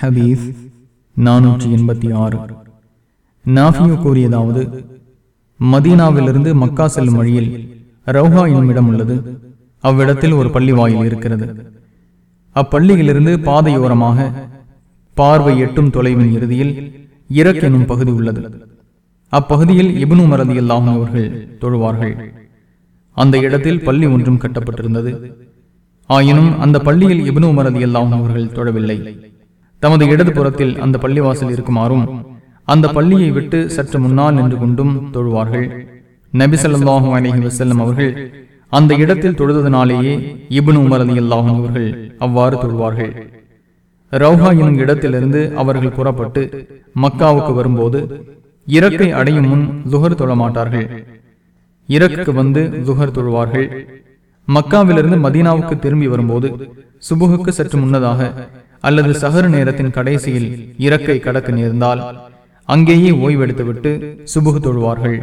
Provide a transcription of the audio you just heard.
ஹபீஸ் நானூற்றி எண்பத்தி ஆறு. நாஃபியோ கூறியதாவது மதீனாவிலிருந்து மக்கா செல்லும் வழியில் ரவுஹா என்னும் இடம் உள்ளது. அவ்விடத்தில் ஒரு பள்ளி வாயில் இருக்கிறது. அப்பள்ளியிலிருந்து பாதையோரமாக பார்வை எட்டும் தொலைவின் இறுதியில் இறக் எனும் பகுதி உள்ளது. அப்பகுதியில் இபுனு மரதி அல்லாஹும் அவர்கள் தொழுவார்கள். அந்த இடத்தில் பள்ளி ஒன்றும் கட்டப்பட்டிருந்தது. ஆயினும் அந்த பள்ளியில் இபுனு மரதி அல்லாஹும் அவர்கள் தொழவில்லை. தமது இடது புறத்தில் அந்த பள்ளிவாசல் இருக்குமாறும் அந்த பள்ளியை விட்டு சற்று முன்னால் நின்று கொண்டும் தொழுவார்கள். நபி ஸல்லல்லாஹு அலைஹி அவர்கள் அந்த இடத்தில் தொழுதனாலேயே இபுன் உமர் அலி அல்லாஹும் அவர்கள் அவ்வாறு தொழுவார்கள். ரவுஹா எனும் இடத்திலிருந்து அவர்கள் புறப்பட்டு மக்காவுக்கு வரும்போது இறக்கை அடையும் முன் துகர் தொழ மாட்டார்கள். இறக்கு வந்து துகர் தொழுவார்கள். மக்காவிலிருந்து மதீனாவுக்கு திரும்பி வரும்போது சுபுகுக்கு சற்று முன்னதாக அல்லது சஹர் நேரத்தின் கடைசியில் இறக்கை கடக்க நேர்ந்தால் அங்கேயே ஓய்வெடுத்துவிட்டு சுபுகு தொழுவார்கள்.